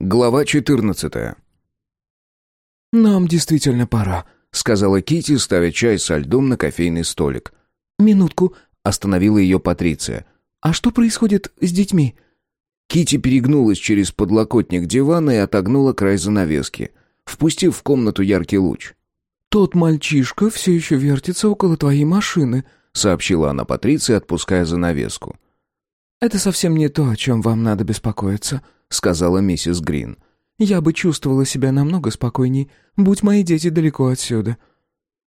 Глава 14. Нам действительно пора, сказала Кити, ставя чай со льдом на кофейный столик. Минутку, остановила ее Патриция. А что происходит с детьми? Кити перегнулась через подлокотник дивана и отогнула край занавески, впустив в комнату яркий луч. Тот мальчишка все еще вертится около твоей машины, сообщила она Патриции, отпуская занавеску. Это совсем не то, о чем вам надо беспокоиться. — сказала миссис Грин. «Я бы чувствовала себя намного спокойней, будь мои дети далеко отсюда».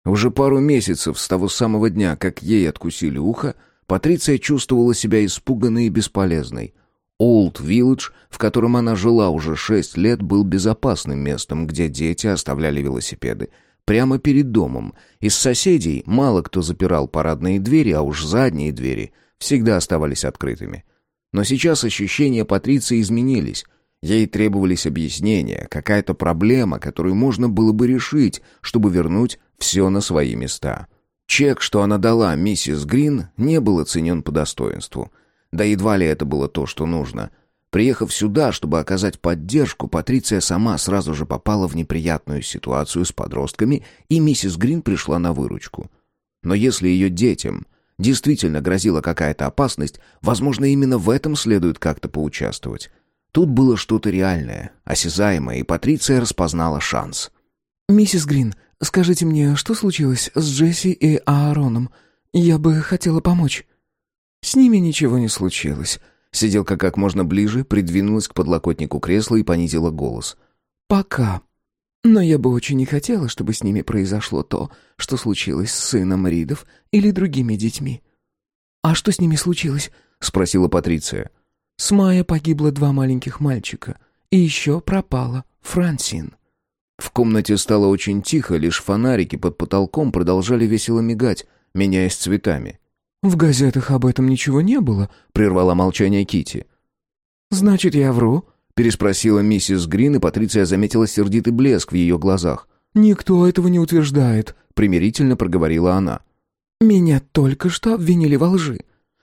Уже пару месяцев с того самого дня, как ей откусили ухо, Патриция чувствовала себя испуганной и бесполезной. Олд Вилледж, в котором она жила уже шесть лет, был безопасным местом, где дети оставляли велосипеды. Прямо перед домом. Из соседей мало кто запирал парадные двери, а уж задние двери всегда оставались открытыми. Но сейчас ощущения Патриции изменились. Ей требовались объяснения, какая-то проблема, которую можно было бы решить, чтобы вернуть все на свои места. Чек, что она дала миссис Грин, не был оценен по достоинству. Да едва ли это было то, что нужно. Приехав сюда, чтобы оказать поддержку, Патриция сама сразу же попала в неприятную ситуацию с подростками, и миссис Грин пришла на выручку. Но если ее детям действительно грозила какая-то опасность, возможно, именно в этом следует как-то поучаствовать. Тут было что-то реальное, осязаемое, и Патриция распознала шанс. «Миссис Грин, скажите мне, что случилось с Джесси и Аароном? Я бы хотела помочь». «С ними ничего не случилось». Сиделка как можно ближе, придвинулась к подлокотнику кресла и понизила голос. «Пока. Но я бы очень не хотела, чтобы с ними произошло то, что случилось с сыном Ридов или другими детьми. «А что с ними случилось?» — спросила Патриция. «С Майя погибло два маленьких мальчика, и еще пропала Франсин». В комнате стало очень тихо, лишь фонарики под потолком продолжали весело мигать, меняясь цветами. «В газетах об этом ничего не было», — прервала молчание Кити. «Значит, я вру?» Переспросила миссис Грин, и Патриция заметила сердитый блеск в ее глазах. «Никто этого не утверждает», — примирительно проговорила она. «Меня только что обвинили во лжи.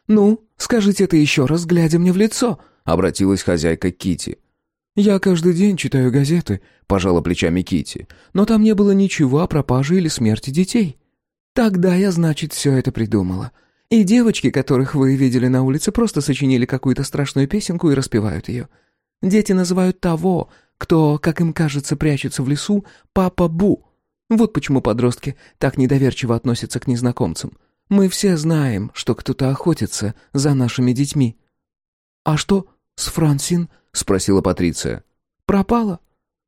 Ну, скажите это еще раз, глядя мне в лицо», — обратилась хозяйка Кити. «Я каждый день читаю газеты», — пожала плечами Кити, «но там не было ничего о пропаже или смерти детей». «Тогда я, значит, все это придумала. И девочки, которых вы видели на улице, просто сочинили какую-то страшную песенку и распевают ее. Дети называют того, кто, как им кажется, прячется в лесу, папа Бу. Вот почему подростки так недоверчиво относятся к незнакомцам. Мы все знаем, что кто-то охотится за нашими детьми. «А что с Франсин?» — спросила Патриция. «Пропала.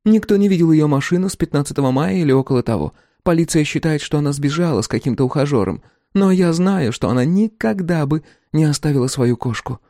Никто не видел ее машину с 15 мая или около того. Полиция считает, что она сбежала с каким-то ухажером. Но я знаю, что она никогда бы не оставила свою кошку».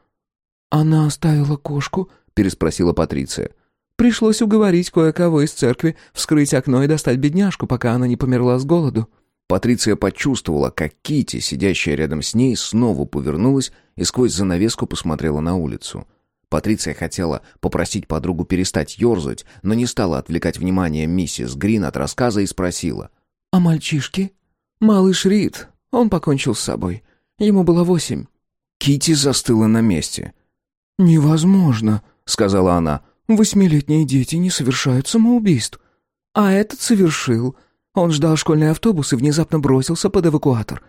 «Она оставила кошку?» Переспросила Патриция. Пришлось уговорить кое-кого из церкви вскрыть окно и достать бедняжку, пока она не померла с голоду. Патриция почувствовала, как Кити, сидящая рядом с ней, снова повернулась и сквозь занавеску посмотрела на улицу. Патриция хотела попросить подругу перестать ерзать, но не стала отвлекать внимание миссис Грин от рассказа и спросила. «А мальчишки?» «Малыш Рид. Он покончил с собой. Ему было восемь». Кити застыла на месте. «Невозможно», сказала она. «Восьмилетние дети не совершают самоубийств». А этот совершил. Он ждал школьный автобус и внезапно бросился под эвакуатор.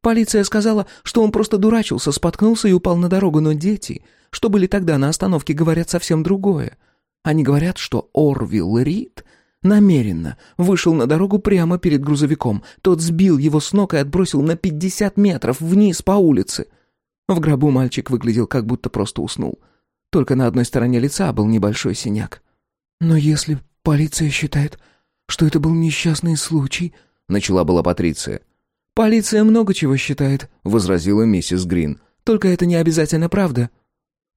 Полиция сказала, что он просто дурачился, споткнулся и упал на дорогу, но дети, что были тогда на остановке, говорят совсем другое. Они говорят, что Орвилл Рид намеренно вышел на дорогу прямо перед грузовиком. Тот сбил его с ног и отбросил на пятьдесят метров вниз по улице. В гробу мальчик выглядел, как будто просто уснул. Только на одной стороне лица был небольшой синяк. «Но если полиция считает, что это был несчастный случай...» — начала была Патриция. «Полиция много чего считает», — возразила миссис Грин. «Только это не обязательно правда».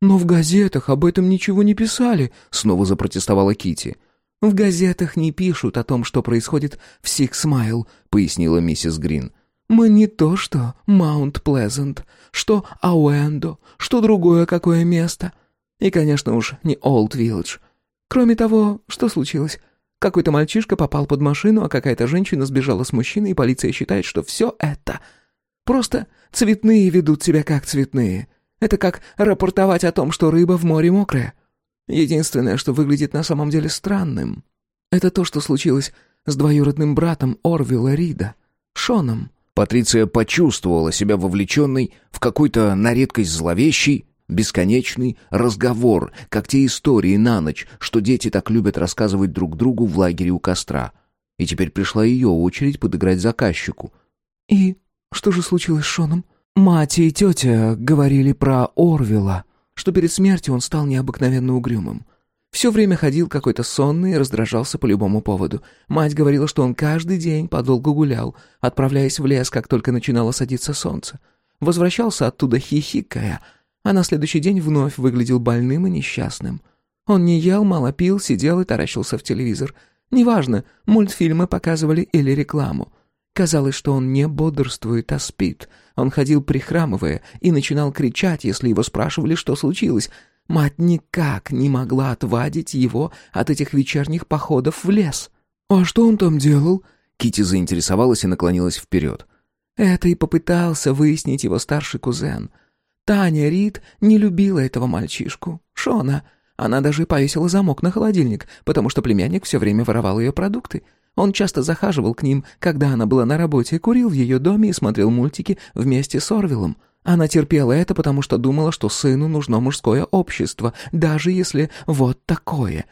«Но в газетах об этом ничего не писали», — снова запротестовала Кити. «В газетах не пишут о том, что происходит в Сикс-Майл», — пояснила миссис Грин. «Мы не то что Маунт Плезант, что Ауэндо, что другое какое место. И, конечно уж, не Олд Вилледж. Кроме того, что случилось? Какой-то мальчишка попал под машину, а какая-то женщина сбежала с мужчиной, и полиция считает, что все это... Просто цветные ведут себя как цветные. Это как рапортовать о том, что рыба в море мокрая. Единственное, что выглядит на самом деле странным, это то, что случилось с двоюродным братом Орвилла Рида, Шоном. Патриция почувствовала себя вовлеченной в какой-то на редкость зловещий, бесконечный разговор, как те истории на ночь, что дети так любят рассказывать друг другу в лагере у костра. И теперь пришла ее очередь подыграть заказчику. «И что же случилось с Шоном?» «Мать и тетя говорили про Орвилла, что перед смертью он стал необыкновенно угрюмым. Все время ходил какой-то сонный и раздражался по любому поводу. Мать говорила, что он каждый день подолгу гулял, отправляясь в лес, как только начинало садиться солнце. Возвращался оттуда хихикая, а на следующий день вновь выглядел больным и несчастным. Он не ел, мало пил, сидел и таращился в телевизор. Неважно, мультфильмы показывали или рекламу. Казалось, что он не бодрствует, а спит. Он ходил прихрамывая и начинал кричать, если его спрашивали, что случилось. Мать никак не могла отвадить его от этих вечерних походов в лес. «А что он там делал?» Кити заинтересовалась и наклонилась вперед. Это и попытался выяснить его старший кузен. Таня Рид не любила этого мальчишку, Шона. Она даже повесила замок на холодильник, потому что племянник все время воровал ее продукты. Он часто захаживал к ним, когда она была на работе, курил в ее доме и смотрел мультики вместе с Орвиллом. Она терпела это, потому что думала, что сыну нужно мужское общество, даже если вот такое.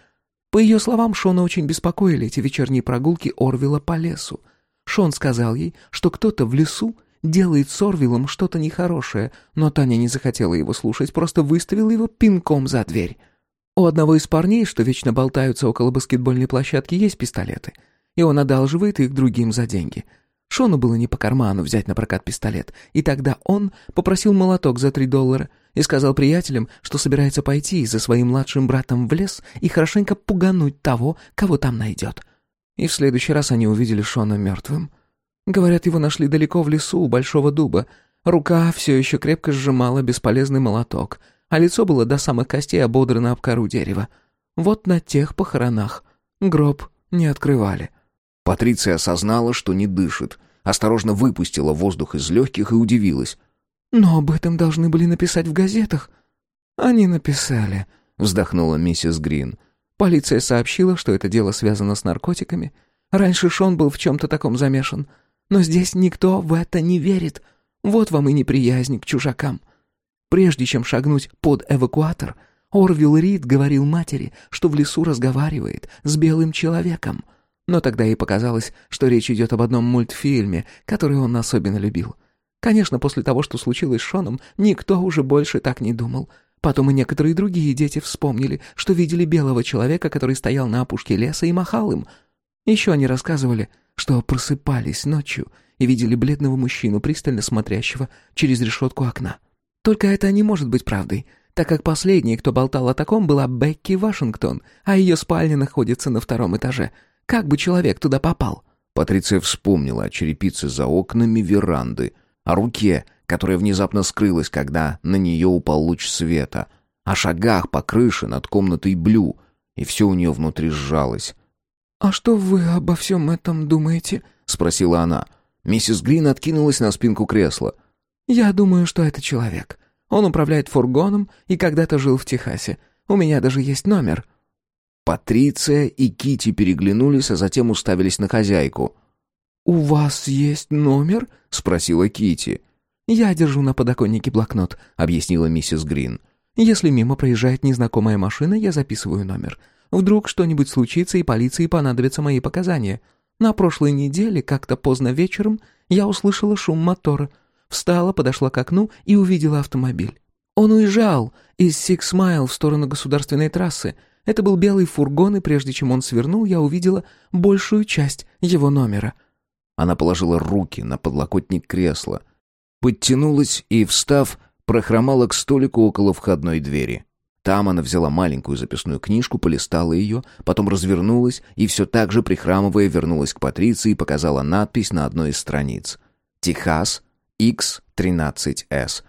По ее словам, Шона очень беспокоили эти вечерние прогулки Орвилла по лесу. Шон сказал ей, что кто-то в лесу делает с Орвиллом что-то нехорошее, но Таня не захотела его слушать, просто выставила его пинком за дверь. У одного из парней, что вечно болтаются около баскетбольной площадки, есть пистолеты — и он одалживает их другим за деньги. Шону было не по карману взять на прокат пистолет, и тогда он попросил молоток за три доллара и сказал приятелям, что собирается пойти за своим младшим братом в лес и хорошенько пугануть того, кого там найдет. И в следующий раз они увидели Шона мертвым. Говорят, его нашли далеко в лесу у большого дуба. Рука все еще крепко сжимала бесполезный молоток, а лицо было до самых костей ободрано об кору дерева. Вот на тех похоронах гроб не открывали. Патриция осознала, что не дышит, осторожно выпустила воздух из легких и удивилась. «Но об этом должны были написать в газетах». «Они написали», — вздохнула миссис Грин. «Полиция сообщила, что это дело связано с наркотиками. Раньше Шон был в чем-то таком замешан. Но здесь никто в это не верит. Вот вам и неприязнь к чужакам. Прежде чем шагнуть под эвакуатор, Орвилл Рид говорил матери, что в лесу разговаривает с белым человеком. Но тогда ей показалось, что речь идет об одном мультфильме, который он особенно любил. Конечно, после того, что случилось с Шоном, никто уже больше так не думал. Потом и некоторые другие дети вспомнили, что видели белого человека, который стоял на опушке леса и махал им. Еще они рассказывали, что просыпались ночью и видели бледного мужчину, пристально смотрящего через решетку окна. Только это не может быть правдой, так как последней, кто болтал о таком, была Бекки Вашингтон, а ее спальня находится на втором этаже — как бы человек туда попал?» Патриция вспомнила о черепице за окнами веранды, о руке, которая внезапно скрылась, когда на нее упал луч света, о шагах по крыше над комнатой Блю, и все у нее внутри сжалось. «А что вы обо всем этом думаете?» — спросила она. Миссис Грин откинулась на спинку кресла. «Я думаю, что это человек. Он управляет фургоном и когда-то жил в Техасе. У меня даже есть номер». Патриция и Кити переглянулись, а затем уставились на хозяйку. «У вас есть номер?» — спросила Кити. «Я держу на подоконнике блокнот», — объяснила миссис Грин. «Если мимо проезжает незнакомая машина, я записываю номер. Вдруг что-нибудь случится, и полиции понадобятся мои показания. На прошлой неделе, как-то поздно вечером, я услышала шум мотора. Встала, подошла к окну и увидела автомобиль. Он уезжал из Сикс Майл в сторону государственной трассы. Это был белый фургон, и прежде чем он свернул, я увидела большую часть его номера. Она положила руки на подлокотник кресла, подтянулась и, встав, прохромала к столику около входной двери. Там она взяла маленькую записную книжку, полистала ее, потом развернулась и все так же, прихрамывая, вернулась к Патриции и показала надпись на одной из страниц. «Техас, X13S».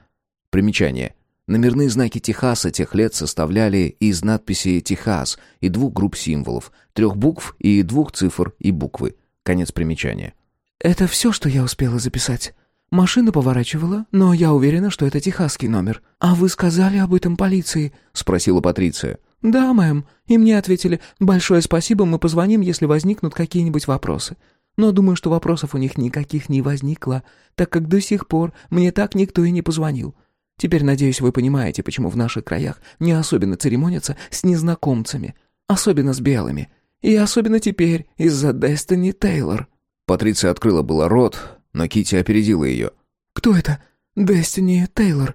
Примечание. Номерные знаки Техаса тех лет составляли из надписи «Техас» и двух групп символов, трех букв и двух цифр и буквы. Конец примечания. «Это все, что я успела записать. Машина поворачивала, но я уверена, что это техасский номер. А вы сказали об этом полиции?» — спросила Патриция. «Да, мэм. И мне ответили, большое спасибо, мы позвоним, если возникнут какие-нибудь вопросы. Но думаю, что вопросов у них никаких не возникло, так как до сих пор мне так никто и не позвонил. Теперь, надеюсь, вы понимаете, почему в наших краях не особенно церемонятся с незнакомцами, особенно с белыми. И особенно теперь из-за Дестини Тейлор». Патриция открыла было рот, но Кити опередила ее. «Кто это? Дестини Тейлор.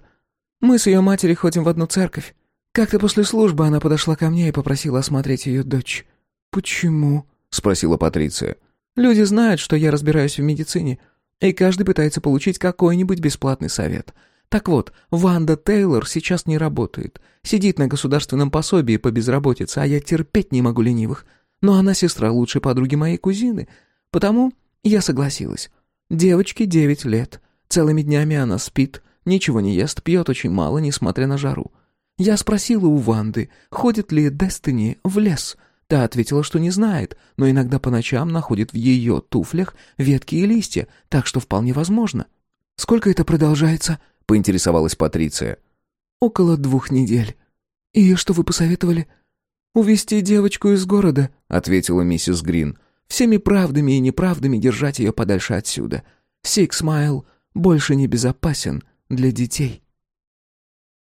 Мы с ее матерью ходим в одну церковь. Как-то после службы она подошла ко мне и попросила осмотреть ее дочь». «Почему?» — спросила Патриция. «Люди знают, что я разбираюсь в медицине, и каждый пытается получить какой-нибудь бесплатный совет. Так вот, Ванда Тейлор сейчас не работает. Сидит на государственном пособии по безработице, а я терпеть не могу ленивых. Но она сестра лучшей подруги моей кузины. Потому я согласилась. Девочке девять лет. Целыми днями она спит, ничего не ест, пьет очень мало, несмотря на жару. Я спросила у Ванды, ходит ли Дестини в лес. Та ответила, что не знает, но иногда по ночам находит в ее туфлях ветки и листья, так что вполне возможно. «Сколько это продолжается?» поинтересовалась Патриция. «Около двух недель. И что вы посоветовали?» «Увести девочку из города», — ответила миссис Грин. «Всеми правдами и неправдами держать ее подальше отсюда. Сикс Майл больше не безопасен для детей».